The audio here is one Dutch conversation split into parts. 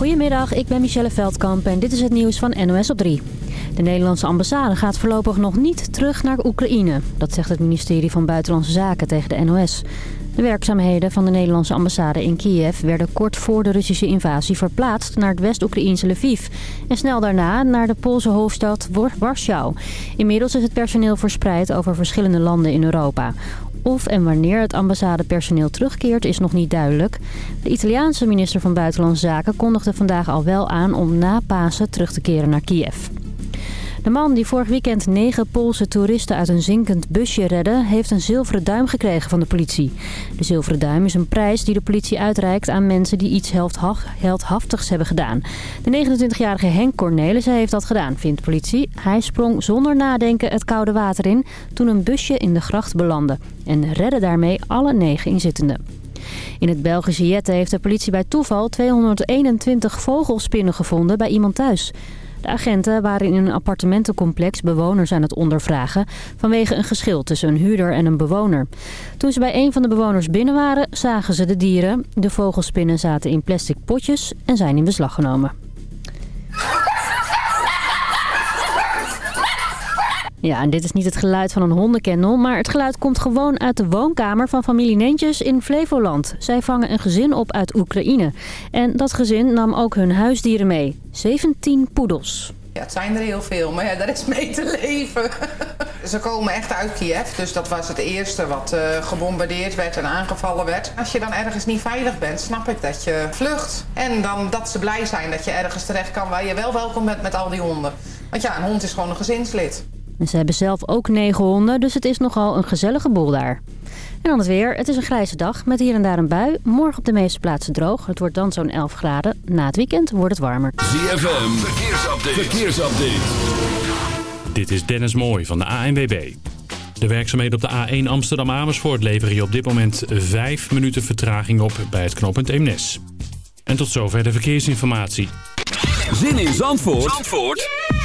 Goedemiddag, ik ben Michelle Veldkamp en dit is het nieuws van NOS op 3. De Nederlandse ambassade gaat voorlopig nog niet terug naar Oekraïne. Dat zegt het ministerie van Buitenlandse Zaken tegen de NOS. De werkzaamheden van de Nederlandse ambassade in Kiev werden kort voor de Russische invasie verplaatst naar het West-Oekraïnse Lviv. En snel daarna naar de Poolse hoofdstad Warschau. Inmiddels is het personeel verspreid over verschillende landen in Europa. Of en wanneer het ambassadepersoneel terugkeert is nog niet duidelijk. De Italiaanse minister van Buitenlandse Zaken kondigde vandaag al wel aan om na Pasen terug te keren naar Kiev. De man die vorig weekend negen Poolse toeristen uit een zinkend busje redde... heeft een zilveren duim gekregen van de politie. De zilveren duim is een prijs die de politie uitreikt aan mensen die iets heldhaftigs hebben gedaan. De 29-jarige Henk Cornelissen heeft dat gedaan, vindt de politie. Hij sprong zonder nadenken het koude water in toen een busje in de gracht belandde. En redde daarmee alle negen inzittenden. In het Belgische Jette heeft de politie bij toeval 221 vogelspinnen gevonden bij iemand thuis. De agenten waren in een appartementencomplex bewoners aan het ondervragen... vanwege een geschil tussen een huurder en een bewoner. Toen ze bij een van de bewoners binnen waren, zagen ze de dieren. De vogelspinnen zaten in plastic potjes en zijn in beslag genomen. Ja, en dit is niet het geluid van een hondenkennel, maar het geluid komt gewoon uit de woonkamer van familie Neentjes in Flevoland. Zij vangen een gezin op uit Oekraïne. En dat gezin nam ook hun huisdieren mee. 17 poedels. Ja, het zijn er heel veel, maar ja, daar is mee te leven. Ze komen echt uit Kiev, dus dat was het eerste wat uh, gebombardeerd werd en aangevallen werd. Als je dan ergens niet veilig bent, snap ik dat je vlucht. En dan dat ze blij zijn dat je ergens terecht kan waar je wel welkom bent met al die honden. Want ja, een hond is gewoon een gezinslid. En ze hebben zelf ook negen honden, dus het is nogal een gezellige boel daar. En dan het weer. Het is een grijze dag met hier en daar een bui. Morgen op de meeste plaatsen droog. Het wordt dan zo'n 11 graden. Na het weekend wordt het warmer. ZFM, verkeersupdate. verkeersupdate. Dit is Dennis Mooij van de ANWB. De werkzaamheden op de A1 Amsterdam-Amersfoort leveren je op dit moment 5 minuten vertraging op bij het knooppunt Eemnes. En tot zover de verkeersinformatie. Zin in Zandvoort, Zandvoort?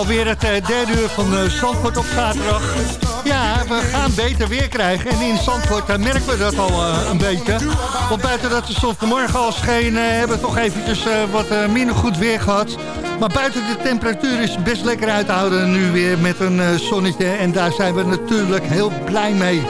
Alweer het eh, derde uur van uh, Zandvoort op zaterdag. Ja, we gaan beter weer krijgen. En in Zandvoort uh, merken we dat al een beetje. Want buiten dat de zon vanmorgen al scheen... hebben we toch eventjes wat minder goed weer gehad. Maar buiten de temperatuur is best lekker uit te houden nu weer met een zonnetje. En daar zijn we natuurlijk heel blij mee.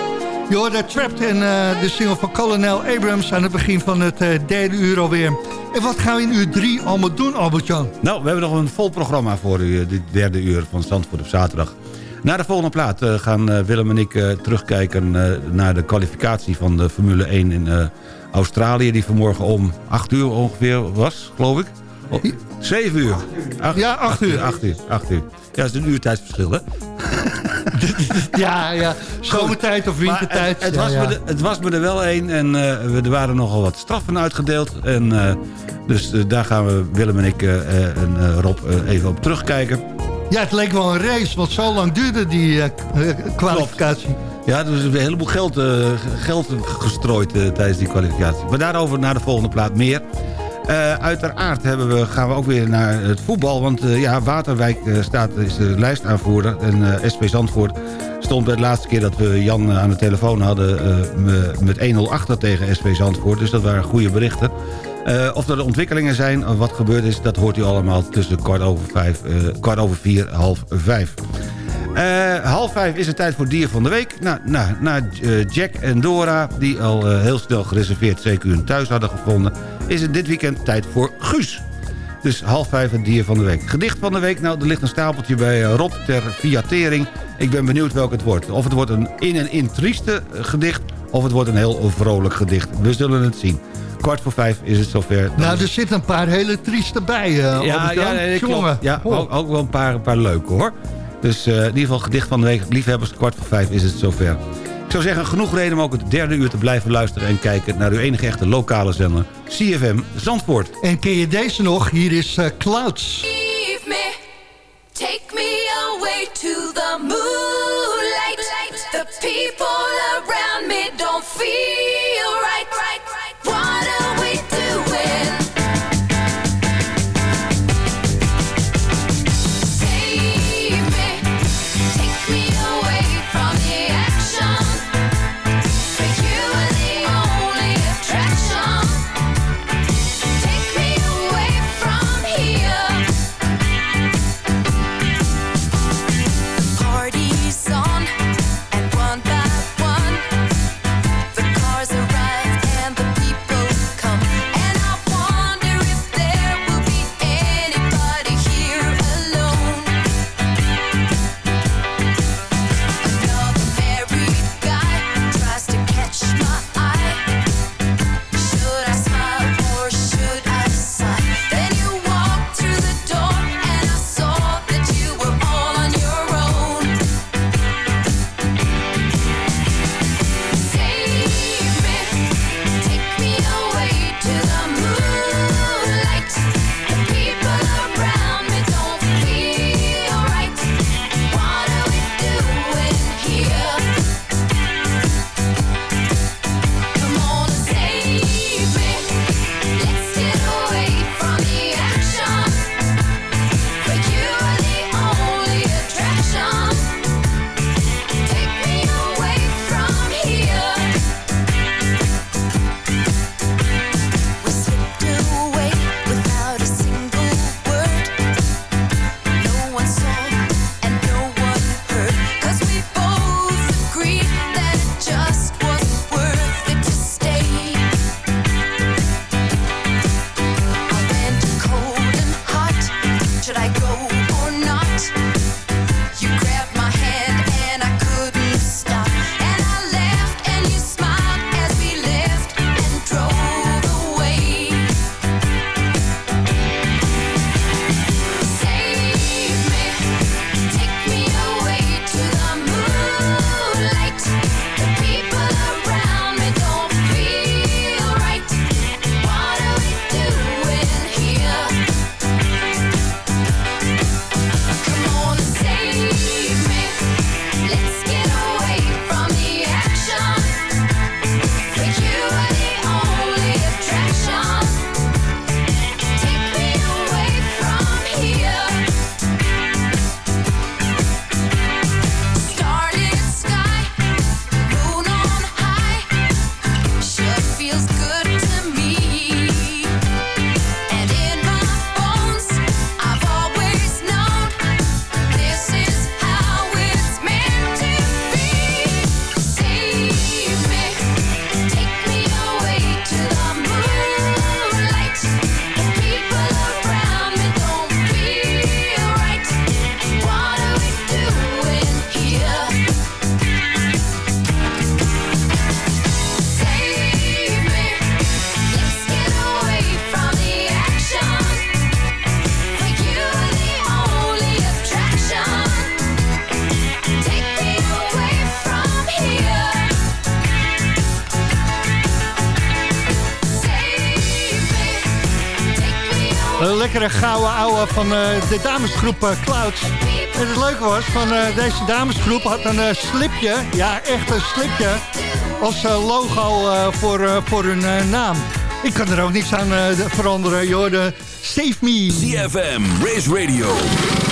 Je hoorde Trapped en de single van Colonel Abrams aan het begin van het derde uur alweer. En wat gaan we in uur drie allemaal doen, Albert-Jan? Nou, we hebben nog een vol programma voor u, dit derde uur van Zandvoort op zaterdag. Na de volgende plaat uh, gaan uh, Willem en ik terugkijken naar de kwalificatie van de Formule 1 in Australië... die vanmorgen om 8 uur ongeveer was, geloof ik. Oh, 7 uur. Ja, 8 uur. 8 uur, 8 uur. Ja, dat is een uurtijdsverschil, hè? ja, ja. Zomertijd of wintertijd. Het, het, was ja. Me het was me er wel een en uh, er waren nogal wat straffen uitgedeeld. En, uh, dus uh, daar gaan we, Willem en ik en Rob even op terugkijken. Ja, het leek wel een race, want zo lang duurde die kwalificatie. Klopt. Ja, er is een heleboel geld, geld gestrooid tijdens die kwalificatie. Maar daarover naar de volgende plaat meer. Uh, uiteraard hebben we, gaan we ook weer naar het voetbal. Want uh, ja, Waterwijk uh, staat, is de lijstaanvoerder. En SP Zandvoort stond bij de laatste keer dat we Jan aan de telefoon hadden... met 1-0 achter tegen SP Zandvoort. Dus dat waren goede berichten. of er ontwikkelingen zijn, wat gebeurd is... dat hoort u allemaal tussen kwart over, vijf, kwart over vier, half vijf. Uh, half vijf is het tijd voor Dier van de Week. Nou, nou, na uh, Jack en Dora, die al uh, heel snel gereserveerd CQ hun thuis hadden gevonden... is het dit weekend tijd voor Guus. Dus half vijf het Dier van de Week. Gedicht van de Week, nou, er ligt een stapeltje bij Rob ter fiatering. Ik ben benieuwd welk het wordt. Of het wordt een in- en in trieste gedicht... of het wordt een heel vrolijk gedicht. We zullen het zien kwart voor vijf is het zover. Nou, er zitten een paar hele trieste bij. Uh, ja, ja, nee, klopt. ja ook, ook, wel een paar, een paar leuke hoor. Dus uh, in ieder geval gedicht van de week. Liefhebbers, kwart voor vijf is het zover. Ik zou zeggen, genoeg reden om ook het derde uur te blijven luisteren... en kijken naar uw enige echte lokale zender, CFM Zandvoort. En ken je deze nog? Hier is uh, Clouds. Leave me, take me away to the moonlight. The people around me don't feel ouwe van eh, de damesgroep eh, Clouds. En het leuke was, van eh, deze damesgroep had een eh, slipje, ja echt een slipje, als eh, logo eh, voor, eh, voor hun eh, naam. Ik kan er ook niks aan eh, de- veranderen, joh. De Save Me. ZFM, Race Radio,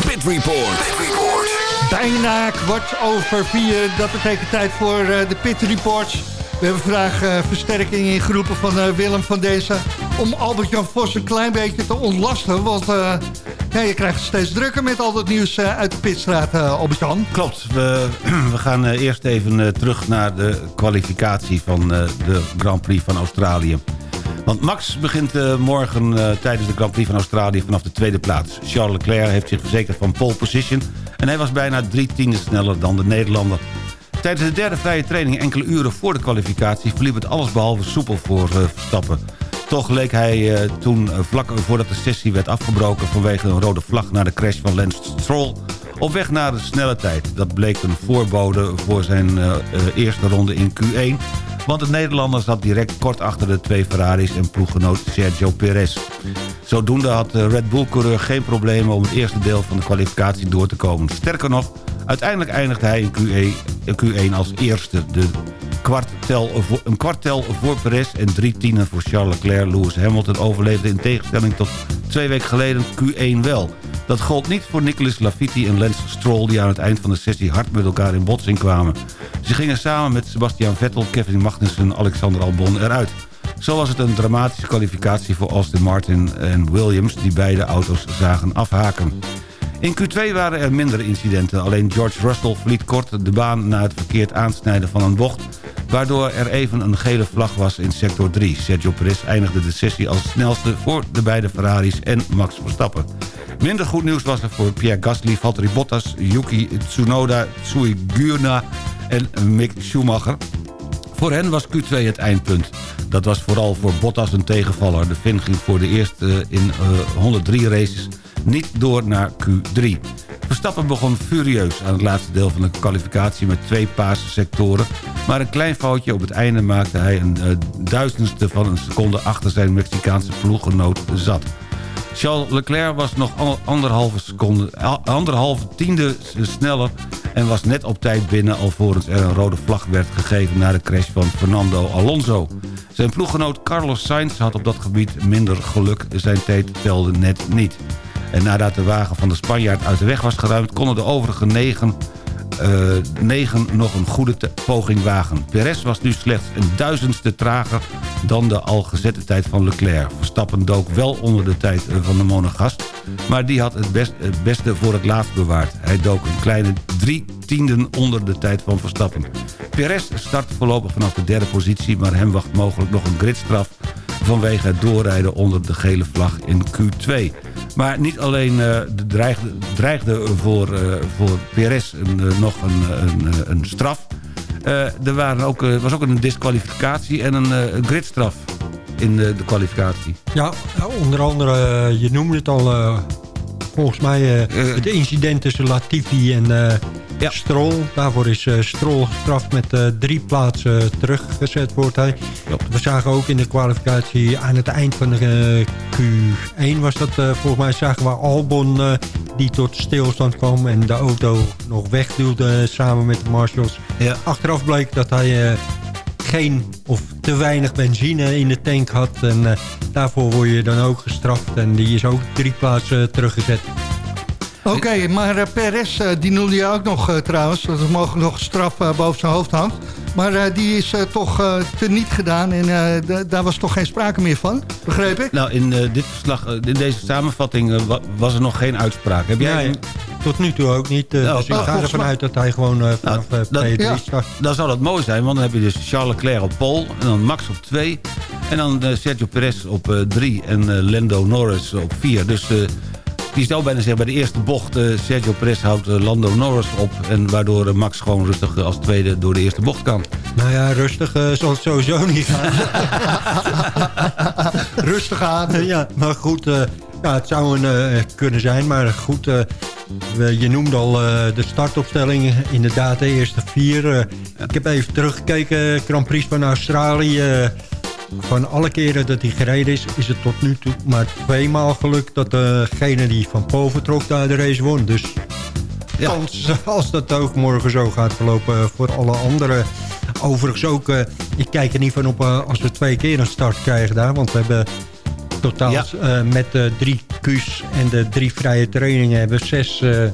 Pit Report. Pit Report. Bijna kwart over vier. Dat betekent tijd voor eh, de Pit Reports. We hebben vandaag eh, versterking ingeroepen van eh, Willem van deze... om Albert-Jan Vos een klein beetje te ontlasten. Want eh, je krijgt steeds drukker met al dat nieuws eh, uit de Pitstraat, eh, Albert-Jan. Klopt. We, we gaan eerst even terug naar de kwalificatie van de Grand Prix van Australië. Want Max begint morgen tijdens de Grand Prix van Australië vanaf de tweede plaats. Charles Leclerc heeft zich verzekerd van pole position... en hij was bijna drie tienden sneller dan de Nederlander. Tijdens de derde vrije training enkele uren voor de kwalificatie... verliep het allesbehalve soepel voor Verstappen. Toch leek hij eh, toen eh, vlak voordat de sessie werd afgebroken... vanwege een rode vlag naar de crash van Lance Stroll... op weg naar de snelle tijd. Dat bleek een voorbode voor zijn eh, eerste ronde in Q1... want de Nederlander zat direct kort achter de twee Ferraris... en ploeggenoot Sergio Perez. Zodoende had de Red Bull-coureur geen problemen... om het eerste deel van de kwalificatie door te komen. Sterker nog, uiteindelijk eindigde hij in Q1, Q1 als eerste... De kwartel, een kwartel voor Perez en drie tienen voor Charles Leclerc. Lewis Hamilton overleefde in tegenstelling tot twee weken geleden Q1 wel. Dat gold niet voor Nicolas Latifi en Lance Stroll... die aan het eind van de sessie hard met elkaar in botsing kwamen. Ze gingen samen met Sebastian Vettel, Kevin Magnussen en Alexander Albon eruit. Zo was het een dramatische kwalificatie voor Austin Martin en Williams... die beide auto's zagen afhaken. In Q2 waren er mindere incidenten. Alleen George Russell verliet kort de baan na het verkeerd aansnijden van een bocht... waardoor er even een gele vlag was in sector 3. Sergio Perez eindigde de sessie als snelste voor de beide Ferraris en Max Verstappen. Minder goed nieuws was er voor Pierre Gasly, Valtteri Bottas, Yuki Tsunoda, Tsui Gurna en Mick Schumacher... Voor hen was Q2 het eindpunt. Dat was vooral voor Bottas een tegenvaller. De Finn ging voor de eerste eh, in eh, 103 races niet door naar Q3. Verstappen begon furieus aan het laatste deel van de kwalificatie... met twee paarse sectoren. Maar een klein foutje op het einde maakte hij een eh, duizendste van een seconde... achter zijn Mexicaanse ploeggenoot zat. Charles Leclerc was nog al- anderhalve, seconde, al- anderhalve tiende sneller... en was net op tijd binnen alvorens er een rode vlag werd gegeven... na de crash van Fernando Alonso. Zijn ploeggenoot Carlos Sainz had op dat gebied minder geluk. Zijn tijd telde net niet. En nadat de wagen van de Spanjaard uit de weg was geruimd... konden de overige negen eh, nog een goede poging wagen. Perez was nu slechts een duizendste trager dan de al gezette tijd van Leclerc. Verstappen dook wel onder de tijd eh, van de monogast... maar die had het, best, beste voor het laatst bewaard. Hij dook een kleine drie tienden onder de tijd van Verstappen. Perez start voorlopig vanaf de derde positie... maar hem wacht mogelijk nog een gridstraf vanwege het doorrijden onder de gele vlag in Q2. Maar niet alleen eh, de dreigde, dreigde voor, eh, voor Perez een, eh, nog een, een, een straf. Er waren ook, was ook een disqualificatie en een gridstraf in de, de kwalificatie. Ja, onder andere, je noemde het al, volgens mij het incident tussen Latifi en Ja. Stroll. Daarvoor is eh, Stroll gestraft met eh, drie plaatsen teruggezet, wordt hij. We zagen ook in de kwalificatie aan het eind van de eh, Q1 was dat eh, volgens mij zagen we Albon eh, die tot stilstand kwam en de auto nog wegduwde samen met de marshals. Ja. Achteraf bleek dat hij eh, geen of te weinig benzine in de tank had. En eh, daarvoor word je dan ook gestraft. En die is ook drie plaatsen teruggezet. Oké, maar eh, Perez, eh, die noemde je ook nog eh, trouwens... dat er mogelijk nog straf eh, boven zijn hoofd hangt. Maar eh, die is eh, toch eh teniet gedaan en eh, da- daar was toch geen sprake meer van, begreep ik? Nou, in, eh, dit verslag, eh, in deze samenvatting eh, wa- was er nog geen uitspraak. Heb jij... Nee, tot nu toe ook niet. eh, Nou, dus ik nou, ga ervan uit dat hij gewoon eh, vanaf Nou, eh, dat- P3 ja. start. Dan zou dat mooi zijn, want dan heb je dus Charles Leclerc op pole... en dan Max op 2, en dan eh, Sergio Perez op 3 en eh, Lando Norris op 4. Dus die zou bijna zeggen, bij de eerste bocht... eh, Sergio Perez houdt eh, Lando Norris op... en waardoor eh, Max gewoon rustig als tweede door de eerste bocht kan. Nou ja, rustig zal het sowieso niet gaan. Rustig aan. ja, maar goed, ja, het zou een kunnen zijn. Maar goed, je noemde al de startopstelling. Inderdaad, de eerste vier. Ik heb even teruggekeken, Grand Prix van Australië. Eh, van alle keren dat hij gereden is, is het tot nu toe maar tweemaal gelukt dat degene die van Poel vertrok daar de race won. Dus Ja. als dat ook morgen zo gaat verlopen voor alle anderen. Overigens ook, eh, ik kijk er niet van op eh, als we twee keer een start krijgen daar. Want we hebben totaal Ja. eh, met de drie Q's en de drie vrije trainingen hebben we zes eh,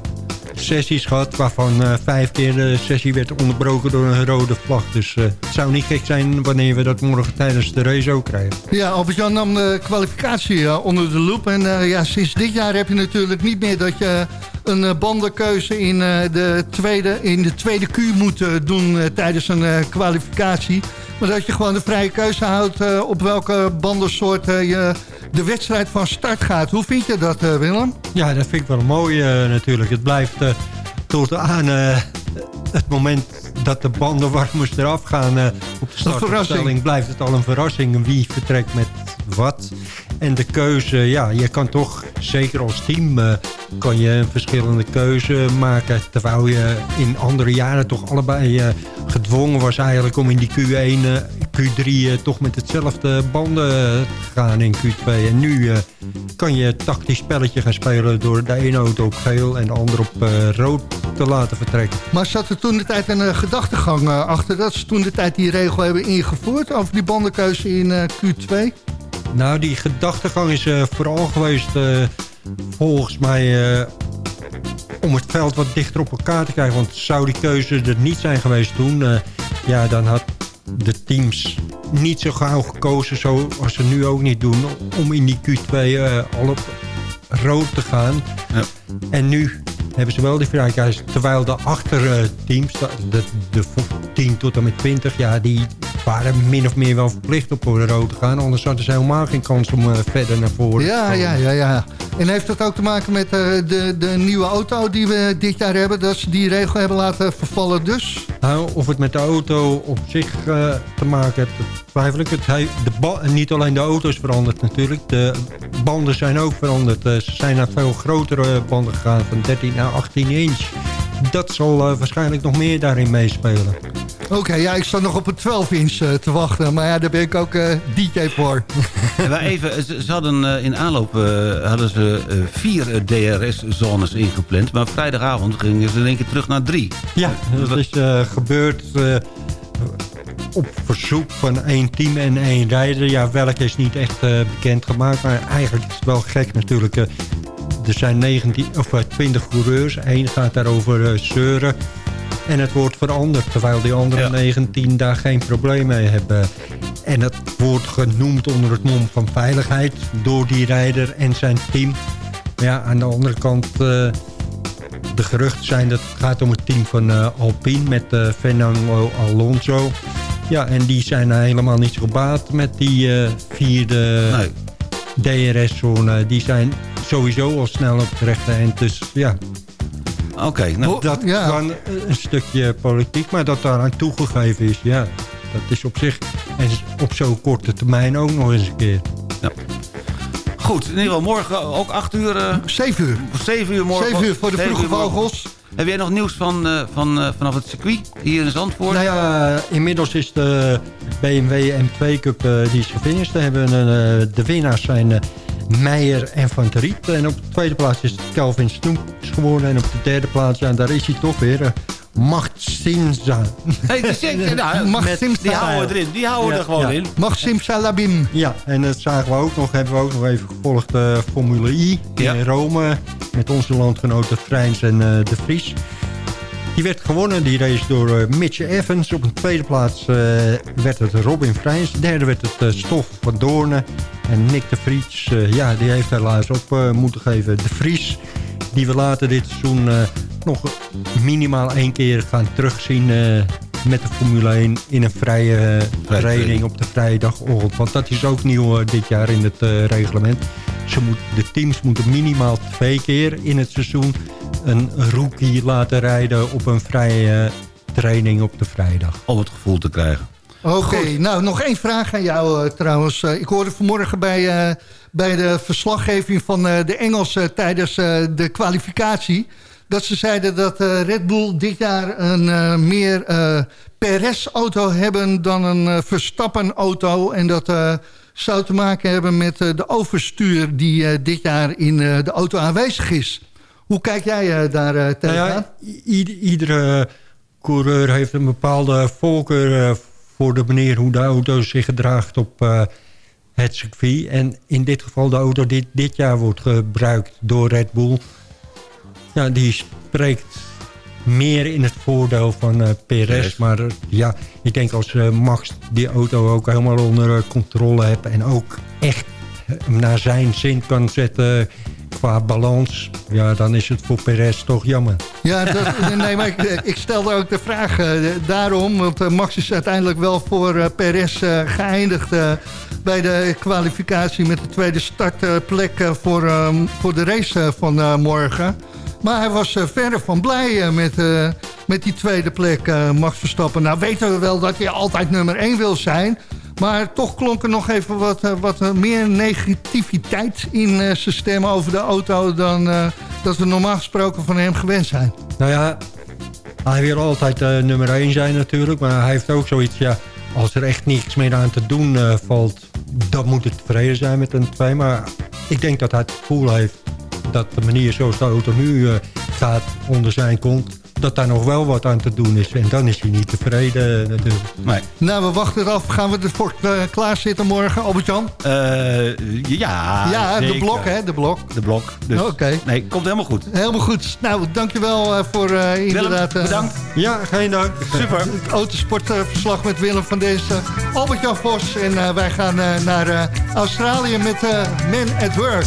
sessies gehad. Waarvan eh, vijf keer de sessie werd onderbroken door een rode vlag. Dus eh, het zou niet gek zijn wanneer we dat morgen tijdens de race ook krijgen. Ja, Albert-Jan nam de kwalificatie eh, onder de loep. En ja, sinds dit jaar heb je natuurlijk niet meer dat je een bandenkeuze in, de tweede, in de tweede Q moet doen tijdens een kwalificatie. Maar dat je gewoon de vrije keuze houdt op welke bandensoort je de wedstrijd van start gaat. Hoe vind je dat, eh, Willem? Ja, dat vind ik wel mooi eh, natuurlijk. Het blijft tot aan eh, het moment dat de banden warmers eraf gaan op de startopstelling... blijft het al een verrassing wie vertrekt met wat. En de keuze, ja, je kan toch, zeker als team... eh, kan je een verschillende keuze maken... terwijl je in andere jaren toch allebei eh, gedwongen was eigenlijk... om in die Q1, eh, Q3 eh, toch met hetzelfde banden eh, te gaan in Q2. En nu kan je tactisch spelletje gaan spelen... door de ene auto op geel en de andere op rood te laten vertrekken. Maar zat er toen de tijd een gedachtegang achter dat ze toen de tijd die regel hebben ingevoerd over die bandenkeuze in eh, Q2? Nou, die gedachtegang is eh, vooral geweest eh, volgens mij eh, om het veld wat dichter op elkaar te krijgen. Want zou die keuze er niet zijn geweest toen, ja, dan had de teams niet zo gauw gekozen, zoals ze nu ook niet doen, om in die Q2 eh, al op rood te gaan. Ja. En nu hebben ze wel die vrijheid. Terwijl de achterteams, de, de, de 10 tot en met 20, ja, die waren min of meer wel verplicht op voor de rood te gaan. Anders hadden ze helemaal geen kans om eh, verder naar voren te Ja, komen. ja, ja, ja. En heeft dat ook te maken met eh, de, de nieuwe auto die we dit jaar hebben... dat ze die regel hebben laten vervallen dus? Nou, of het met de auto op zich eh, te maken heeft, twijfel ik. Het, hij- de niet alleen de auto is veranderd natuurlijk. De banden zijn ook veranderd. Ze zijn naar veel grotere banden gegaan, van 13 naar 18 inch. Dat zal eh, waarschijnlijk nog meer daarin meespelen. Oké, ja, ik sta nog op een 12-inch eh, te wachten. Maar ja, daar ben ik ook eh, DJ voor. En maar even, ze, ze hadden eh, in aanloop eh, hadden ze eh, vier DRS-zones ingepland. Maar vrijdagavond gingen ze in één keer terug naar drie. Ja, dat is eh, gebeurd eh, op verzoek van één team en één rijder. Ja, welke is niet echt eh, bekendgemaakt. Maar eigenlijk is het wel gek natuurlijk. eh, er zijn 19, of, eh, 20 coureurs. Eén gaat daarover eh, zeuren. En het wordt veranderd. Terwijl die andere Ja. 19 daar geen probleem mee hebben. En het wordt genoemd onder het mom van veiligheid. Door die rijder en zijn team. Maar ja, aan de andere kant... eh, de geruchten zijn dat het gaat om het team van eh, Alpine met eh, Fernando Alonso. Ja, en die zijn helemaal niet gebaat met die eh, vierde Nee. DRS-zone. Die zijn sowieso al snel op het rechte eind. Dus ja, Oké, nou, dat ja. kan een stukje politiek. Maar dat daaraan toegegeven is, ja, dat is op zich... En op zo'n korte termijn ook nog eens een keer. goed. In ieder geval morgen ook acht uur, eh 7 uur. zeven uur morgen. 7 uur voor de vroege vogels. Heb jij nog nieuws van, eh, van, eh, vanaf het circuit hier in Zandvoort? Nou ja, inmiddels is de BMW M2 Cup eh, die is eh, de winnaars zijn eh, Meijer en Van der Riet. En op de tweede plaats is Calvin Snoeps geworden. En op de derde plaats, ja, daar is hij toch weer. Macht Sinza. Hey, die, nou, Maxim die houden we erin. Die houden we Ja, er gewoon ja. in. Salabim. Ja, en dat zagen we ook nog, hebben we ook nog even gevolgd eh Formule I Ja. in Rome. Met onze landgenoten Vrijns en eh, De Vries. Die werd gewonnen, die race door eh, Mitch Evans. Op een tweede plaats eh, werd het Robin Vrijns. Derde werd het Stof van Doornen. En Nick de Vries, eh, ja, die heeft helaas op moeten geven. De Vries, die we later dit seizoen nog minimaal één keer gaan terugzien... eh, met de Formule 1 in een vrije eh, training op de vrijdagochtend. Want dat is ook nieuw eh, dit jaar in het eh, reglement. Ze moet, de teams moeten minimaal twee keer in het seizoen... een rookie laten rijden op een vrije training op de vrijdag. Om het gevoel te krijgen. Oké, nou nog één vraag aan jou eh, trouwens. Eh, ik hoorde vanmorgen bij, eh, bij de verslaggeving van eh, de Engelsen tijdens eh, de kwalificatie... dat ze zeiden dat eh, Red Bull dit jaar een eh, meer eh Perez-auto hebben dan een Verstappen-auto. En dat zou te maken hebben met de overstuur die dit jaar in de auto aanwezig is. Hoe kijk jij daar eh, Nou tegenaan? ja, iedere coureur heeft een bepaalde voorkeur voor de manier hoe de auto zich gedraagt op het circuit. En in dit geval de auto die dit jaar wordt gebruikt door Red Bull. Ja, die spreekt meer in het voordeel van eh Perez. Perez. Maar eh, ja, ik denk als eh, Max die auto ook helemaal onder eh, controle heeft... en ook echt eh, naar zijn zin kan zetten qua balans... ja, dan is het voor Perez toch jammer. Ja, dat, nee, maar ik, ik stelde ook de vraag eh, daarom. Want eh, Max is uiteindelijk wel voor eh, Perez eh, geëindigd... eh, bij de kwalificatie met de tweede startplek eh, voor, ehm, voor de race eh, van eh, morgen. Maar hij was eh, verre van blij eh, met, eh, met die tweede plek, Max Verstappen. Nou weten we wel dat hij altijd nummer 1 wil zijn... Maar toch klonk er nog even wat, wat meer negativiteit in zijn stem over de auto... dan dat we normaal gesproken van hem gewend zijn. Nou ja, hij wil altijd nummer 1 zijn natuurlijk. Maar hij heeft ook zoiets, ja, als er echt niets meer aan te doen valt... dan moet het tevreden zijn met een 2. Maar ik denk dat hij het gevoel heeft dat de manier zoals de auto nu eh, gaat onder zijn kont... dat daar nog wel wat aan te doen is. En dan is hij niet tevreden eh, natuurlijk. Nee. Nou, we wachten het af. Gaan we ervoor uh, klaarzitten morgen, Albert-Jan? Eh, ja, ja, de blok, hè? De blok. De blok. Dus, Oké. Nee, komt helemaal goed. Helemaal goed. Nou, dankjewel uh, voor uh, inderdaad... Willem, bedankt. Ja, geen dank. Super. Het autosportverslag met Willem van deze Albert-Jan Vos. En uh, wij gaan naar Australië met Men at Work.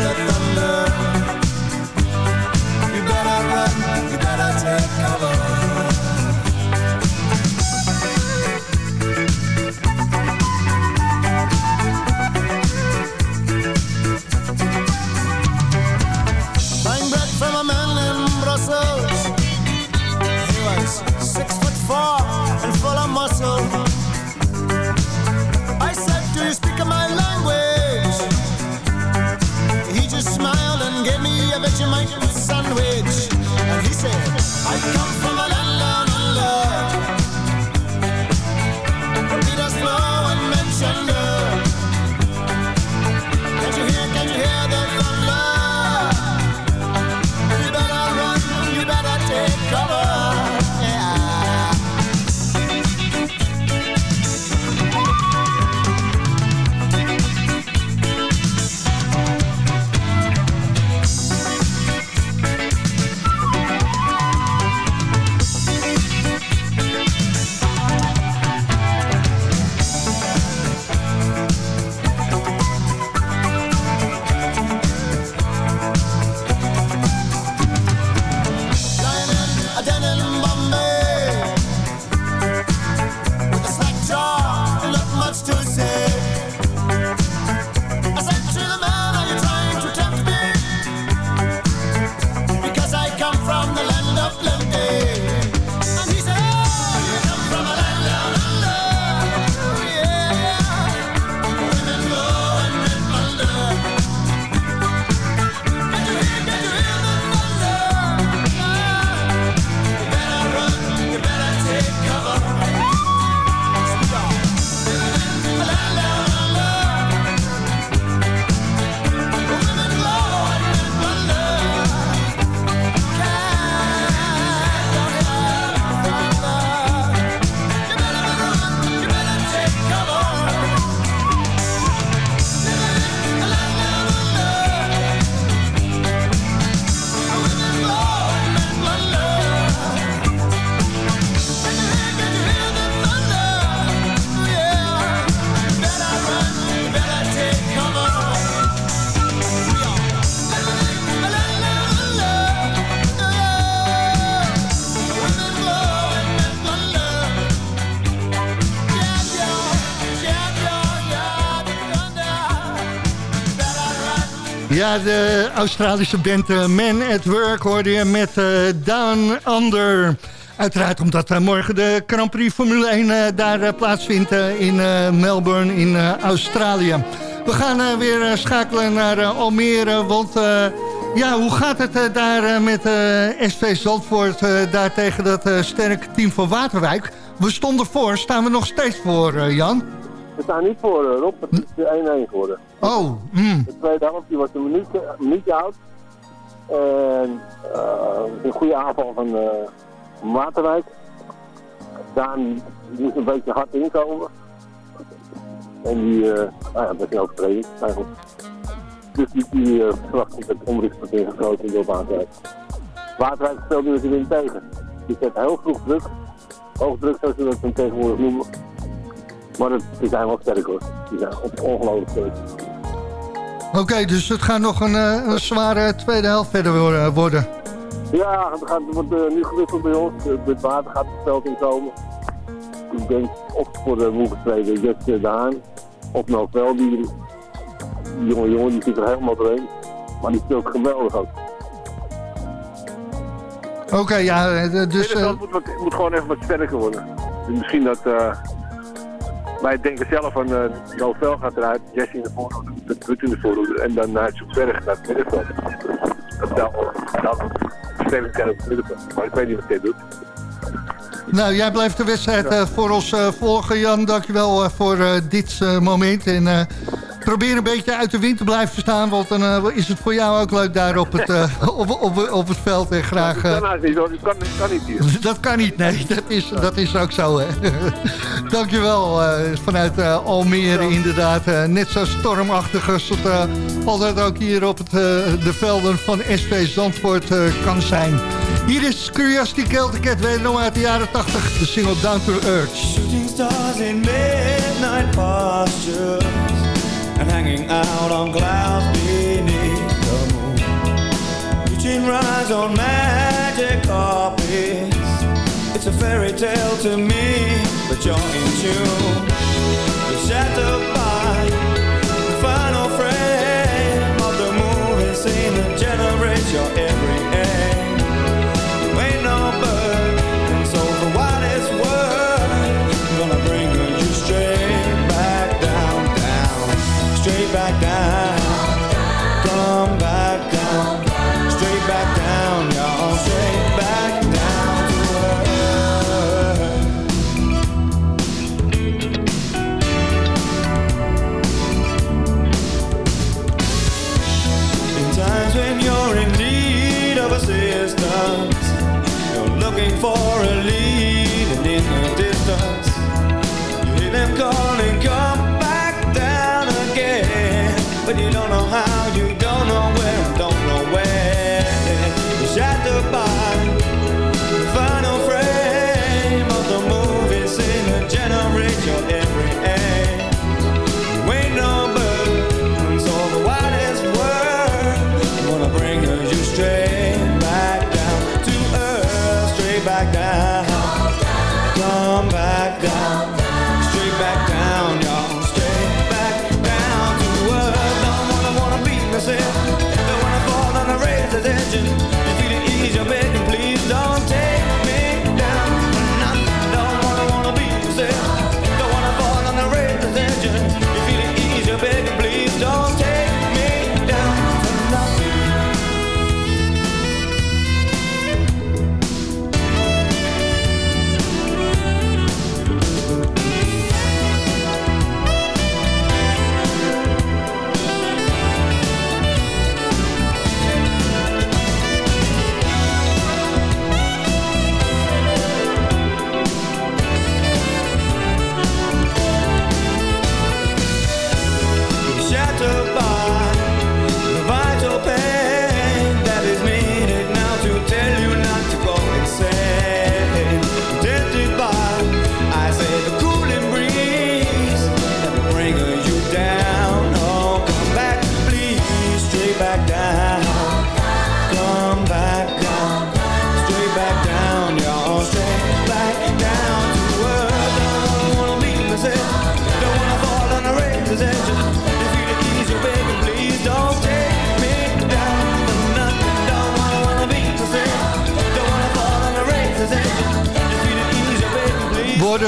Australische band eh, Man at Work hoorde je met eh, Down Under. Uiteraard omdat eh, morgen de Grand Prix Formule 1 eh, daar plaatsvindt in Melbourne in Australië. We gaan weer schakelen naar Almere, want... ja, hoe gaat het daar met SV Zandvoort, daar tegen dat sterke team van Waterwijk? We stonden voor, staan we nog steeds voor, Jan? We staan niet voor, eh, Rob. Het is 1-1 geworden. Oh, mm. De tweede helft die was een minuutje, een minuutje oud. En eh, een goede aanval van eh, van Waterwijk. Daan moest een beetje hard inkomen. En die, eh nou ja, dat is een overtreding eigenlijk. Dus die, die uh, verwacht ik dat wordt ingeschoten door Waterwijk. Waterwijk speelt nu natuurlijk tegen. Die zet heel vroeg druk. Hoogdruk zoals ze dat tegenwoordig noemen. Maar dat, die zijn wel sterk hoor. Die zijn op- ongelooflijk sterk. Oké, dus het gaat nog een, eh, een zware tweede helft verder wo- eh, worden. Ja, het gaat, wordt eh, nu gewisseld bij ons. Het water gaat het veld in komen. Ik denk of voor de moegetreden Jet uh, Daan. Of nog wel, die, die jonge jongen die zit er helemaal doorheen. Maar die speelt geweldig ook. Oké, ja, dus... Eh, moet, moet gewoon even wat sterker worden. Dus misschien dat... eh, wij denken zelf van uh, Novel gaat eruit, Jesse in de voorhoede, de in de voorhoede en dan naar Zoekberg naar het middenveld. Dat zou dan zijn op het middenveld. Maar ik weet niet wat dit doet. Nou, jij blijft de wedstrijd eh, voor ons eh, volgen, Jan. Dankjewel uh, voor dit moment. En probeer een beetje uit de wind te blijven staan, want dan uh, is het voor jou ook leuk daar op het, uh, op, op, op het veld. En graag, dat kan niet, hoor. Dat kan, kan niet hier. dat kan niet, nee. Dat is, dat is ook zo, hè. Dankjewel uh, vanuit uh, Almere, inderdaad. Uh, net zo stormachtig als het uh, altijd ook hier op het, uh, de velden van SV Zandvoort uh, kan zijn. Hier is Curiosity Celtic Cat, wederom uit de jaren 80, de single Down to Earth. Shooting stars in midnight postures and hanging out on clouds beneath the moon. Reaching rise on magic carpets. It's a fairy tale to me, but you're in tune. You're shattered by the final frame of the movie scene that generates your assistance, you're looking for a lead and in the distance, you hear them calling,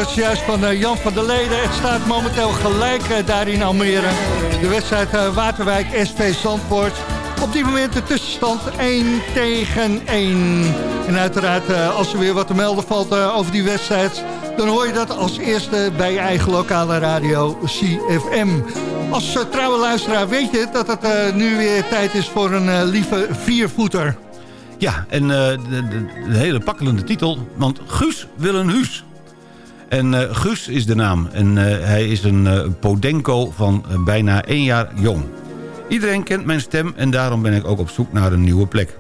het juist van eh, Jan van der Leden. Het staat momenteel gelijk eh, daar in Almere. De wedstrijd eh, Waterwijk SV Zandvoort. Op dit moment de tussenstand 1 tegen 1. En uiteraard, als er weer wat te melden valt over die wedstrijd... dan hoor je dat als eerste bij je eigen lokale radio CFM. Als trouwe luisteraar weet je dat het nu weer tijd is voor een lieve viervoeter. Ja, en de, de, hele pakkelende titel, want Guus wil een huis. En eh, Guus is de naam. En eh, hij is een eh, Podenco van bijna één jaar jong. Iedereen kent mijn stem en daarom ben ik ook op zoek naar een nieuwe plek.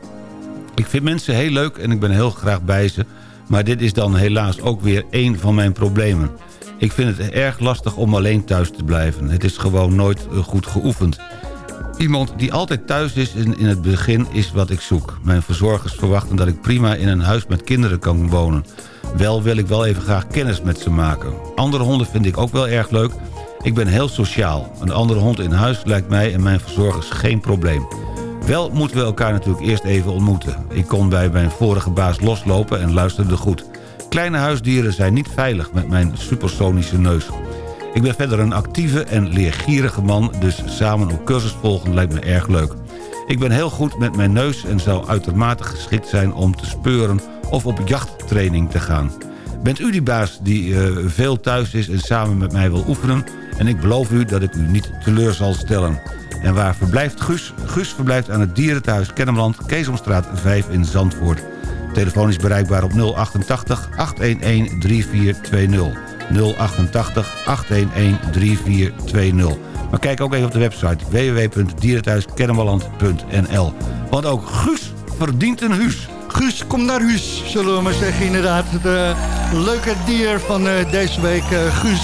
Ik vind mensen heel leuk en ik ben heel graag bij ze. Maar dit is dan helaas ook weer één van mijn problemen. Ik vind het erg lastig om alleen thuis te blijven. Het is gewoon nooit goed geoefend. Iemand die altijd thuis is in, in het begin is wat ik zoek. Mijn verzorgers verwachten dat ik prima in een huis met kinderen kan wonen. Wel wil ik wel even graag kennis met ze maken. Andere honden vind ik ook wel erg leuk. Ik ben heel sociaal. Een andere hond in huis lijkt mij en mijn verzorgers geen probleem. Wel moeten we elkaar natuurlijk eerst even ontmoeten. Ik kon bij mijn vorige baas loslopen en luisterde goed. Kleine huisdieren zijn niet veilig met mijn supersonische neus. Ik ben verder een actieve en leergierige man, dus samen op cursus volgen lijkt me erg leuk. Ik ben heel goed met mijn neus en zou uitermate geschikt zijn om te speuren of op jachttraining te gaan. Bent u die baas die eh, veel thuis is en samen met mij wil oefenen? En ik beloof u dat ik u niet teleur zal stellen. En waar verblijft Guus? Guus verblijft aan het Dierenthuis Kennemerland, Keesomstraat 5 in Zandvoort. Telefoon is bereikbaar op 088 811 3420. 088 811 3420. Maar kijk ook even op de website www.dierenthuiskennemerland.nl. Want ook Guus verdient een huis. Guus, kom naar huis, zullen we maar zeggen. Inderdaad, de leuke dier van eh, deze week, eh, Guus.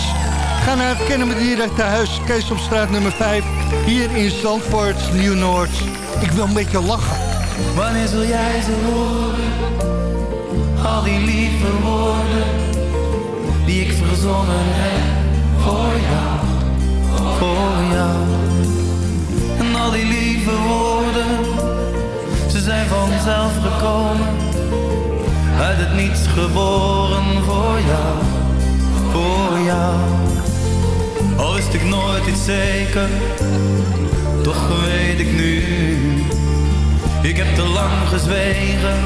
Ga naar het Kennen Dieren thuis, Kees op straat nummer 5. Hier in Zandvoort, Nieuw-Noord. Ik wil een beetje lachen. Wanneer zul jij ze horen? Al die lieve woorden die ik verzonnen heb voor jou, voor jou. En al die lieve woorden, zijn vanzelf gekomen, uit het niets geboren voor jou, voor jou. Al wist ik nooit iets zeker, toch weet ik nu. Ik heb te lang gezwegen,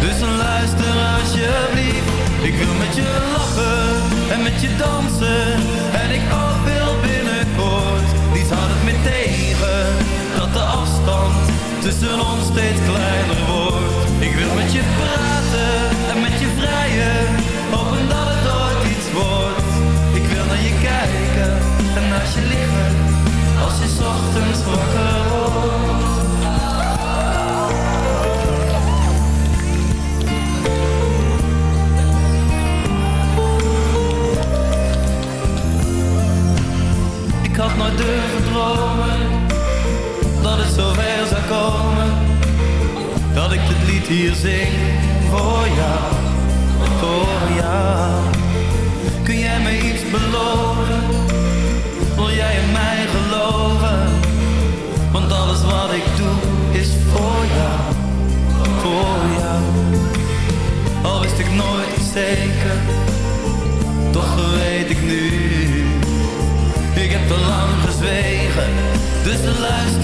dus luister alsjeblieft. Ik wil met je lachen en met je dansen. En ik ook wil binnenkort, niets houdt het meer tegen. Dat de afstand tussen ons steeds kleiner wordt. Ik wil met je praten en met je vrijen. Hopen dat het ooit iets wordt. Ik wil naar je kijken en naast je liggen. Als je ochtends wakker wordt. Ik had nooit durven dromen het zover zou komen. Dat ik dit lied hier zing voor jou, voor jou. Kun jij me iets beloven? Wil jij in mij geloven? Want alles wat ik doe is voor jou, voor jou. Al wist ik nooit zeker, toch weet ik nu. Ik heb te lang gezwegen, dus luister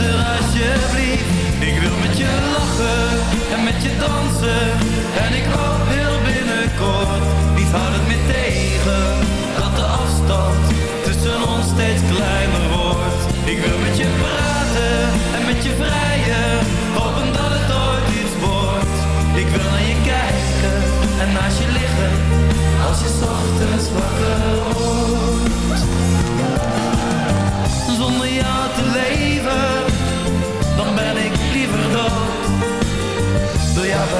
je dansen. En ik hoop heel binnenkort, niet houdt het tegen. Dat de afstand tussen ons steeds kleiner wordt. Ik wil met je praten en met je vrijen. Hopen dat het ooit iets wordt. Ik wil naar je kijken en naast je liggen. Als je ochtends wakker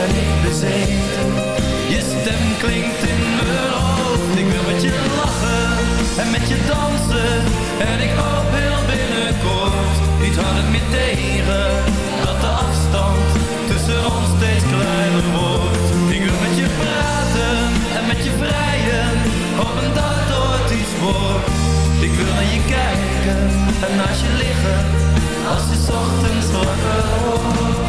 ik bezeten, je stem klinkt in mijn hoofd. Ik wil met je lachen en met je dansen. En ik hoop heel binnenkort, niet houdt het meer tegen. Dat de afstand tussen ons steeds kleiner wordt. Ik wil met je praten en met je vrijen, hopen dat het ooit iets wordt. Ik wil naar je kijken en naast je liggen als je ochtends wakker wordt.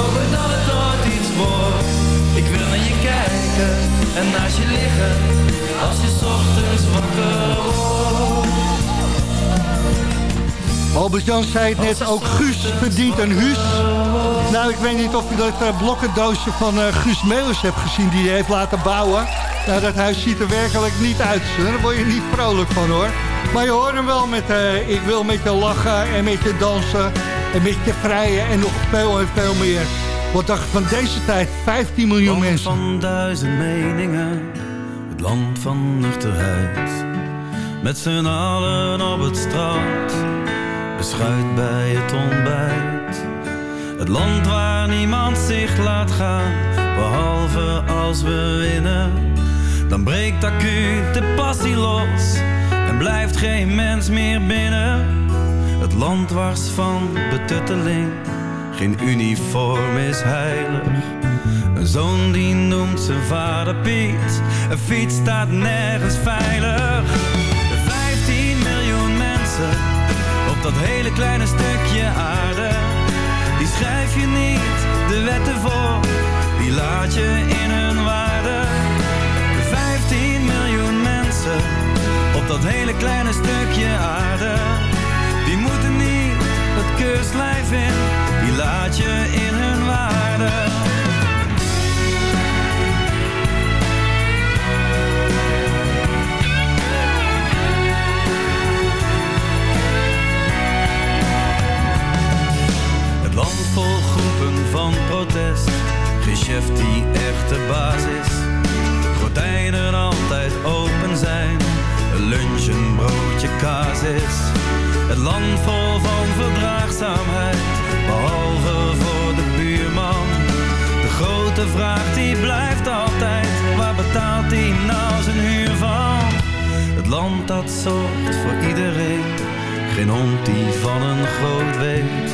Hopen dat het nooit iets wordt. Ik wil naar je kijken en naast je liggen, als je ochtends wakker wordt. Albert-Jan zei het net, ook Guus verdient een huis. Nou, ik weet niet of je dat eh, blokkendoosje van eh, Guus Meeuwis hebt gezien... die hij heeft laten bouwen. Nou, dat huis ziet er werkelijk niet uit. Daar word je niet vrolijk van, hoor. Maar je hoort hem wel met eh, ik wil met je lachen en met je dansen... en met je vrijen en nog veel en veel meer. Wat dacht van deze tijd? 15 miljoen Land mensen. van duizend meningen, het land van nuchterheid. Met z'n allen op het strand, beschuit bij het ontbijt. Het land waar niemand zich laat gaan, behalve als we winnen. Dan breekt acuut de passie los en blijft geen mens meer binnen. Het land wars van betutteling, geen uniform is heilig. Een zoon die noemt zijn vader Piet, een fiets staat nergens veilig. 15 miljoen mensen op dat hele kleine stukje aarde. Die schrijf je niet de wetten voor, die laat je in hun waarde. 15 miljoen mensen op dat hele kleine stukje aarde. Keurslijf in, die laat je in hun waarde. Het land vol groepen van protest, geen chef die echt de baas is. Gordijnen altijd open zijn, lunch, een broodje kaas is. Het land vol van verdraagzaamheid, behalve voor de buurman. De grote vraag die blijft altijd, waar betaalt hij nou zijn huur van? Het land dat zorgt voor iedereen, geen hond die van een groot weet.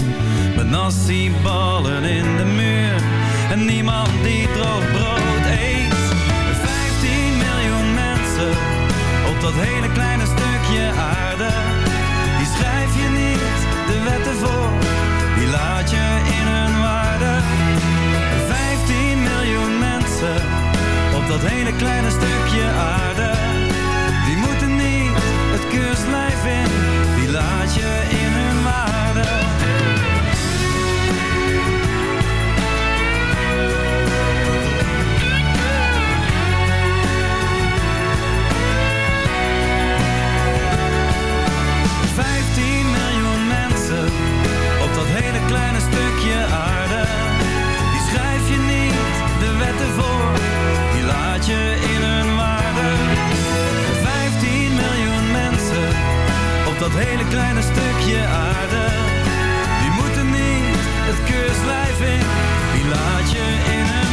Met nasi-ballen in de muur en niemand die droog brood eet. 15 miljoen mensen op dat hele kleine stukje aarde. Die schrijf je niet de wetten voor, die laat je in hun waarde. 15 miljoen mensen op dat hele kleine stukje aarde. Die moeten niet het keurslijf in, die laat je in hun dat hele kleine stukje aarde. Die moeten niet het keurslijf in, die laat je in hun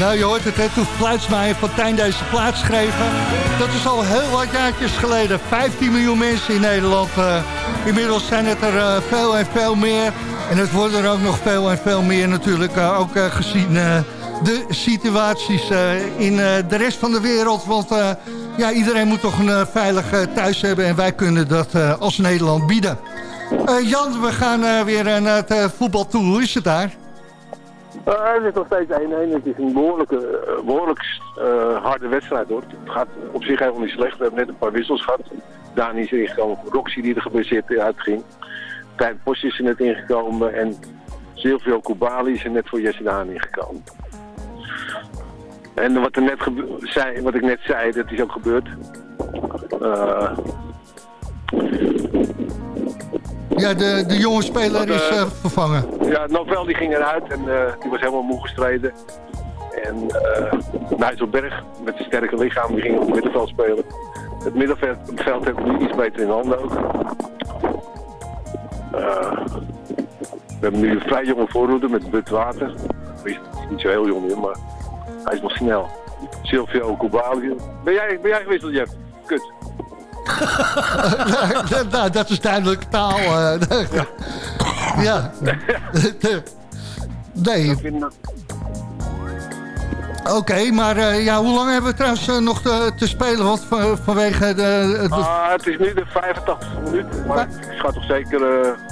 Nou, je hoort het, hè, toen Fluitsma en Fontijn deze plaats schreven. Dat is al heel wat jaartjes geleden. 15 miljoen mensen in Nederland. eh, inmiddels zijn het er eh, veel en veel meer. En het worden er ook nog veel en veel meer natuurlijk. eh, ook gezien de situaties in de rest van de wereld. Want ja, iedereen moet toch een veilig thuis hebben. En wij kunnen dat als Nederland bieden. Jan, we gaan weer naar het voetbal toe. Hoe is het daar? Eh, het is nog steeds 1-1. Het is een behoorlijke, eh, behoorlijk eh, harde wedstrijd hoor. Het gaat op zich helemaal niet slecht. We hebben net een paar wissels gehad. Dani is ingekomen. Roxy die er geblesseerd uitging. Tijn Post is er net ingekomen. En Silvio Kubali is er net voor Jesse Daan ingekomen. En wat, er net zei, wat ik net zei, dat is ook gebeurd. Ja, de, de jonge speler is eh, eh, vervangen. ja, Novel die ging eruit en eh, die was helemaal moe gestreden. En uh, Nijsselberg met zijn sterke lichaam, die ging op het middenveld spelen. Het middenveld het veld heeft nu iets beter in handen ook. We hebben nu een vrij jonge voorhoede met Bud Water. Hij is niet zo heel jong meer, maar hij is nog snel. Silvio Kubali. Ben jij, ben jij gewisseld, Jeff? Kut. nou, dat is duidelijk taal. eh. ja. nee. Oké, maar eh, ja, hoe lang hebben we trouwens eh, nog te, te spelen? Want van- vanwege de... de- Ah, het is nu de 85 minuten, maar ik schat toch zeker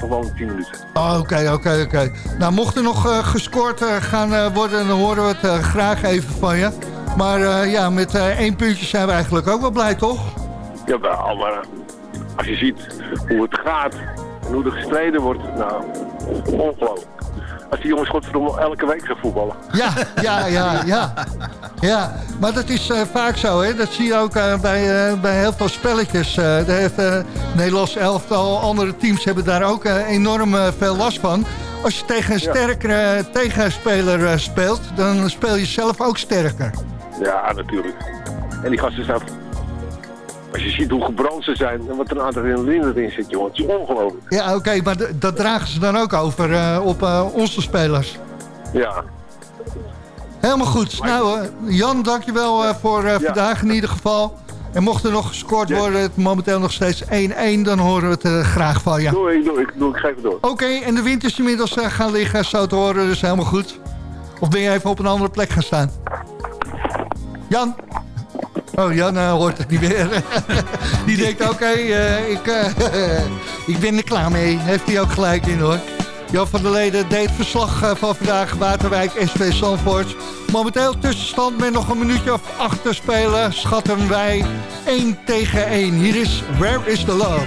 nog wel 10 minuten. Oh, Oké, oké, oké. Nou, mocht er nog gescoord gaan worden, dan horen we het graag even van je. Maar ja, met één puntje zijn we eigenlijk ook wel blij, toch? Jawel, maar als je ziet hoe het gaat en hoe er gestreden wordt, nou, ongelooflijk. Als die jongens godverdomme elke week gaan voetballen. Ja, ja, ja, ja. Ja, maar dat is eh, vaak zo, hè. Dat zie je ook eh, bij, eh, bij heel veel spelletjes. Daar heeft Nederlands elftal, andere teams hebben daar ook enorm veel last van. Als je tegen een sterkere tegenspeler speelt, dan speel je zelf ook sterker. Ja, natuurlijk. En die gasten zijn... Als je ziet hoe gebrand ze zijn en wat er een adrenaline erin zit, jongen. Het is ongelooflijk. Ja, oké, maar dat dragen ze dan ook over eh, op eh, onze spelers. Ja. Helemaal goed. Nou, eh, Jan, dankjewel eh voor vandaag in ieder geval. En mocht er nog gescoord worden, het momenteel nog steeds 1-1, dan horen we het graag van je. Doe, ik, doe, ik, doe, ik geef het door. Oké, en de wind is inmiddels gaan liggen, zo te horen, dus helemaal goed. Of ben je even op een andere plek gaan staan? Jan? Oh, Jan eh, hoort het niet meer. Die denkt, oké, eh, ik, eh, ik ben er klaar mee. Heeft hij ook gelijk in, hoor. Jan van der Leden deed verslag eh, van vandaag Waterwijk SV Zandvoort. Momenteel tussenstand met nog een minuutje of acht te spelen. Schatten wij 1 tegen 1. Hier is? Where is the love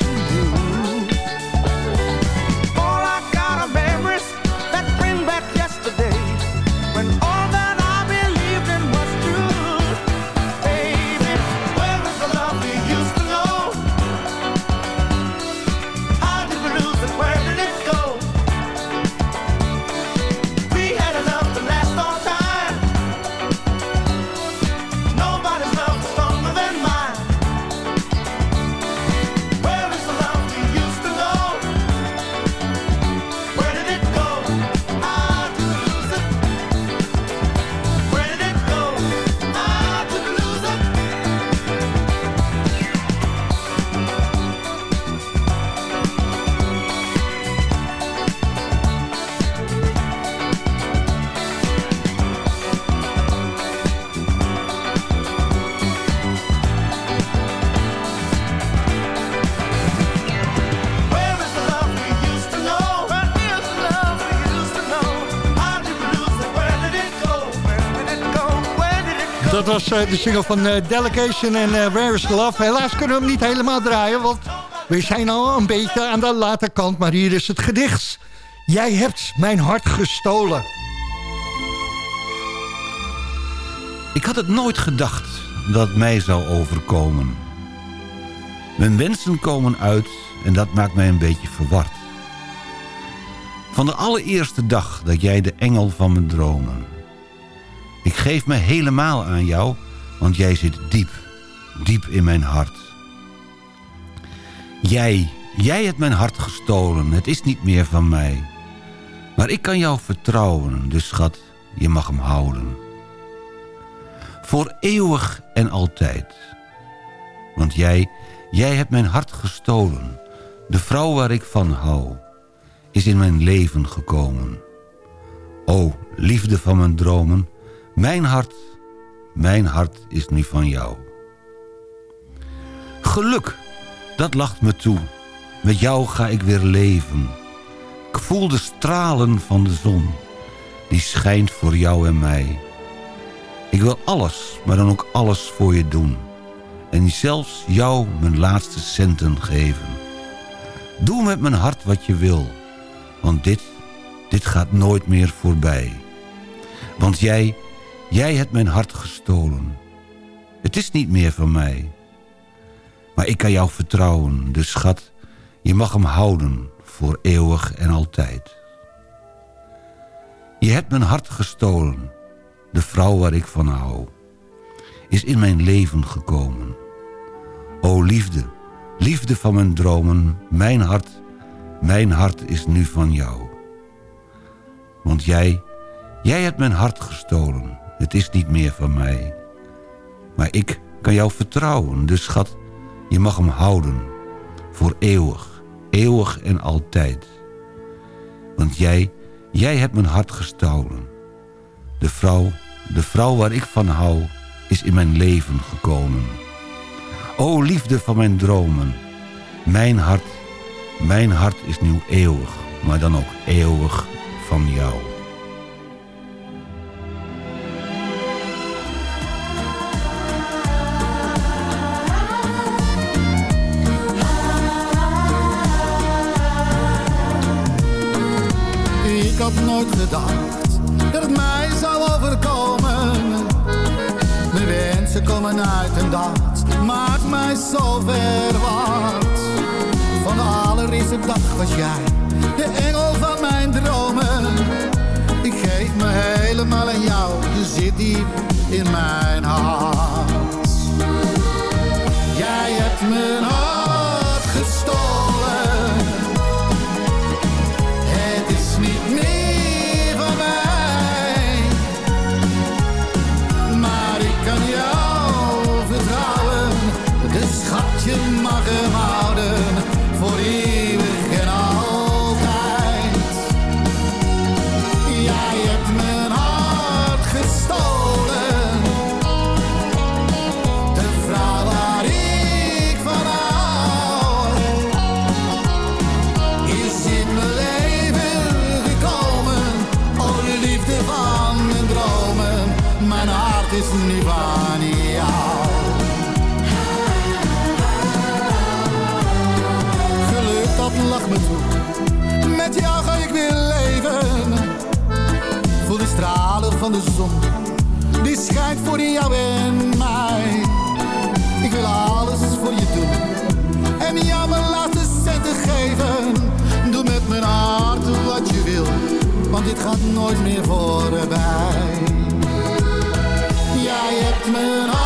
was eh, de single van eh, Delegation en uh, Where is Love. Helaas kunnen we hem niet helemaal draaien, want we zijn al een beetje aan de late kant. Maar hier is het gedicht. Jij hebt mijn hart gestolen. Ik had het nooit gedacht dat mij zou overkomen. Mijn wensen komen uit en dat maakt mij een beetje verward. Van de allereerste dag dat jij de engel van mijn dromen. Ik geef me helemaal aan jou, want jij zit diep, diep in mijn hart. Jij, jij hebt mijn hart gestolen, het is niet meer van mij. Maar ik kan jou vertrouwen, dus schat, je mag hem houden. Voor eeuwig en altijd. Want jij, jij hebt mijn hart gestolen. De vrouw waar ik van hou, is in mijn leven gekomen. O, liefde van mijn dromen, mijn hart, mijn hart is nu van jou. Geluk, dat lacht me toe. Met jou ga ik weer leven. Ik voel de stralen van de zon. Die schijnt voor jou en mij. Ik wil alles, maar dan ook alles voor je doen. En zelfs jou mijn laatste centen geven. Doe met mijn hart wat je wil. Want dit, dit gaat nooit meer voorbij. Want jij, jij hebt mijn hart gestolen. Het is niet meer van mij. Maar ik kan jou vertrouwen, dus schat, je mag hem houden voor eeuwig en altijd. Je hebt mijn hart gestolen, de vrouw waar ik van hou, is in mijn leven gekomen. O liefde, liefde van mijn dromen, mijn hart, mijn hart is nu van jou. Want jij, jij hebt mijn hart gestolen, het is niet meer van mij. Maar ik kan jou vertrouwen, dus schat, je mag hem houden. Voor eeuwig, eeuwig en altijd. Want jij, jij hebt mijn hart gestolen. De vrouw, de vrouw waar ik van hou, is in mijn leven gekomen. O liefde van mijn dromen, mijn hart, mijn hart is nu eeuwig, maar dan ook eeuwig van jou. Nooit gedacht dat mij zou overkomen. Mijn wensen komen uit en dat maakt mij zo verward. Van de allereerste dag was jij de engel van mijn dromen. Ik geef me helemaal aan jou, je zit diep in mijn hart. Jij hebt mijn hart de zon. Die schijnt voor jou en mij. Ik wil alles voor je doen. En jou mijn laatste centen geven. Doe met mijn hart wat je wil. Want dit gaat nooit meer voorbij. Jij hebt mijn hart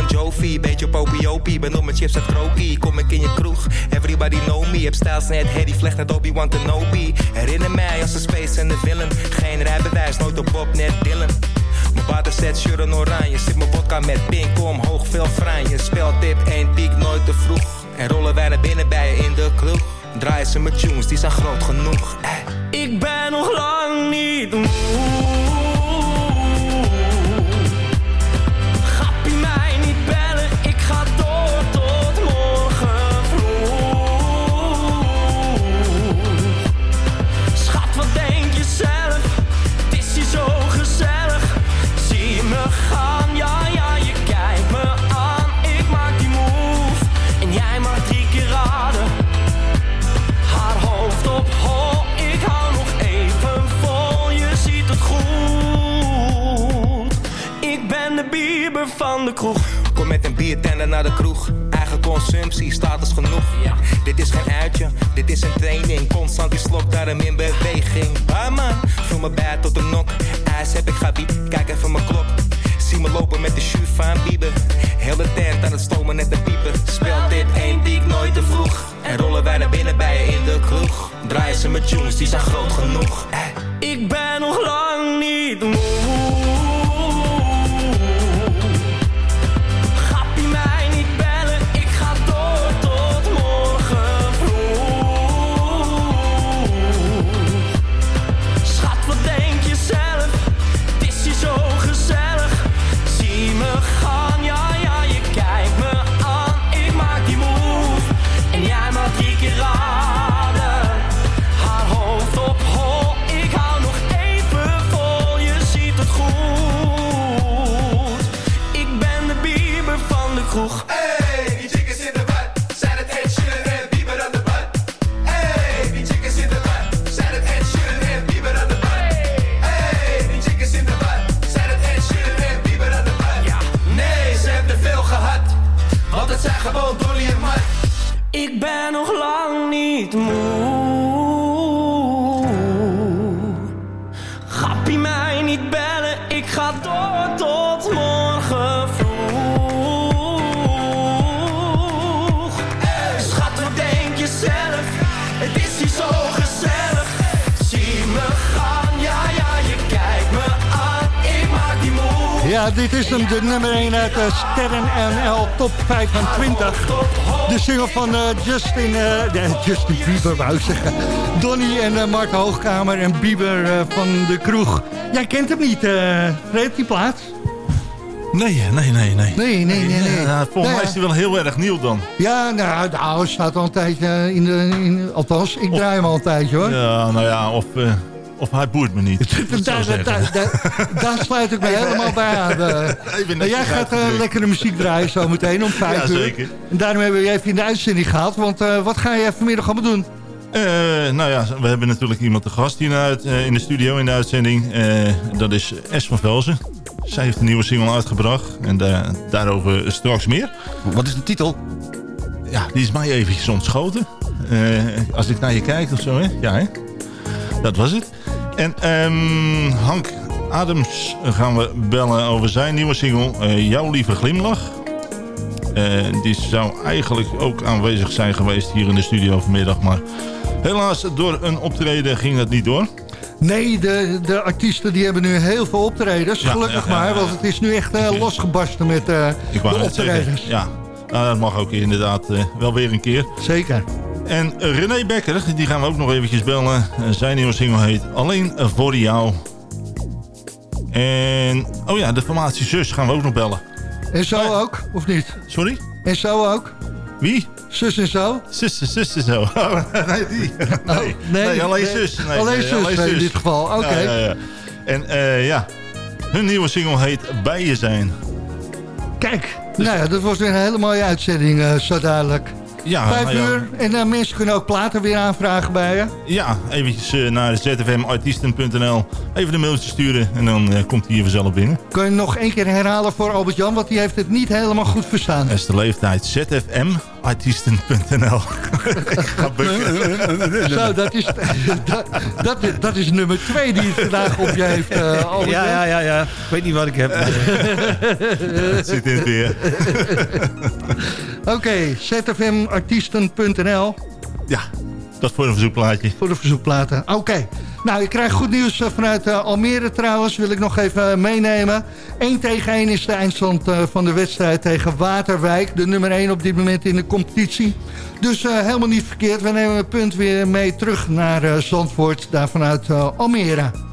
Bon Jovi. Beetje popiopie, ben op mijn chips uit krokie. Kom ik in je kroeg, everybody know me. Heb stijls net Harry Vlecht, net Obi-Wan Kenobi. Herinner mij als een space en de villain. Geen rijbewijs, nooit op Bob, net Dylan. Mijn waterset, shirt en oranje. Zit mijn vodka met pink omhoog, veel franje. Speltip, één piek, nooit te vroeg. En rollen wij naar binnen bij je in de kroeg. Draaien ze met tunes, die zijn groot genoeg. Ik ben nog lang niet moe. Kroeg. Kom met een biertender naar de kroeg. Eigen consumptie, status genoeg. Dit is geen uitje, dit is een training. Constant die slok, daarom in beweging. Barman, vul me bij tot de nok. IJs heb ik gabi, kijk even mijn klok. Zie me lopen met de shoe van Bieber. Heel de tent aan het stomen net de pieper. Speelt dit één die ik nooit te vroeg. En rollen wij naar binnen bij je in de kroeg. Draaien ze met tunes, die zijn groot genoeg. Ik ben nog lang niet moe. De nummer 1 uit de Sterren NL Top 25. De single van eh, Justin, eh, nee, Justin Bieber, wou ik zeggen. Donny en eh, Mark Hoogkamer en Bieber eh, van de kroeg. Jij kent hem niet, eh Fred, die plaats? Nee, nee, nee, nee. Nee, nee, nee. nee. Volgens Nou mij ja. is hij wel heel erg nieuw dan. Ja, nou, nou, staat al een tijdje in de... In, althans, ik draai hem al een tijdje, hoor. Ja, nou ja, of, eh, of hij boert me niet. Daar, daar, daar, daar sluit ik me helemaal bij aan. eh. Nou, jij gaat uitgedrukt. lekkere muziek draaien zo meteen om vijf Ja, uur. zeker. En daarom hebben we je even in de uitzending gehaald. Want eh, wat ga je vanmiddag allemaal doen? Eh, nou ja, we hebben natuurlijk iemand te gast hier uit, eh, in de studio in de uitzending. Eh, dat is S van Velzen. Zij heeft een nieuwe single uitgebracht. En da- daarover straks meer. Wat is de titel? Ja, die is mij eventjes ontschoten. Eh, als ik naar je kijk of zo, hè? Ja, hè? Dat was het. En ehm, Hank Adams gaan we bellen over zijn nieuwe single... eh, Jouw Lieve Glimlach. Eh, die zou eigenlijk ook aanwezig zijn geweest hier in de studio vanmiddag. Maar helaas, door een optreden ging dat niet door. Nee, de, de artiesten die hebben nu heel veel optredens. Ja, Gelukkig ja, ja, maar, want het is nu echt eh, losgebarsten met de zeggen, optredens. ja. Nou, dat mag ook inderdaad wel weer een keer. Zeker. En René Becker, die gaan we ook nog eventjes bellen. Eh, Zijn nieuwe single heet Alleen voor jou. En, oh ja, de formatie Zus gaan we ook nog bellen. En zo ook, of niet? Sorry? En zo ook? Wie? Zus en zo? Zus, zus en zo. Oh, nee, die. Nee, nee, alleen nee. zus. Nee, alleen zus in dit geval, oké. Ja, ja, ja. En eh, ja, hun nieuwe single heet Bij je zijn. Kijk, nou ja, dat was weer een hele mooie uitzending, eh, zo duidelijk. Ja, Vijf nou ja. uur en eh, mensen kunnen ook platen weer aanvragen bij je. Ja, eventjes eh, naar zfmartiesten.nl. Even een mailtje sturen en dan eh, komt hij hier vanzelf binnen. Kun je nog één keer herhalen voor Albert-Jan, want die heeft het niet helemaal goed verstaan. Dat is de leeftijd ZFM Artiesten.nl. Zo, dat is, dat, dat, dat is nummer twee die het vandaag op je heeft, eh. Ja, ja, ja, ja. Ik weet niet wat ik heb. Het zit in het weer. Oké, zfmartiesten.nl. Ja, dat voor een verzoekplaatje. Voor de verzoekplaten. Oké. Nou, ik krijg goed nieuws eh, vanuit eh, Almere trouwens. Wil ik nog even eh, meenemen. 1 tegen 1 is de eindstand van de wedstrijd tegen Waterwijk. De nummer 1 op dit moment in de competitie. Dus helemaal niet verkeerd. We nemen het punt weer mee terug naar Zandvoort. Daar vanuit Almere.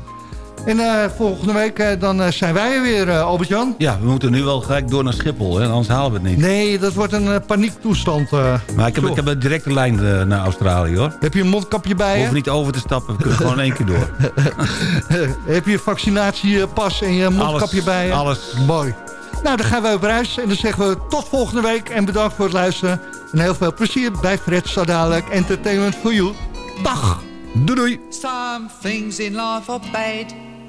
En eh, volgende week eh, dan eh, zijn wij er weer, eh, Albert-Jan. Ja, we moeten nu wel gelijk door naar Schiphol, hè? anders halen we het niet. Nee, dat wordt een paniektoestand. eh. Maar ik heb, ik heb een directe lijn naar Australië, hoor. Heb je een mondkapje bij je? hoeven niet over te stappen, we kunnen gewoon in één keer door. Heb je vaccinatiepas en je mondkapje Alles, bij je? alles. Mooi. Nou, dan gaan we op reis. En dan zeggen we tot volgende week. En bedankt voor het luisteren. En heel veel plezier bij Fred dadelijk. Entertainment for you. Dag. Doei doei. Some things in life are bad.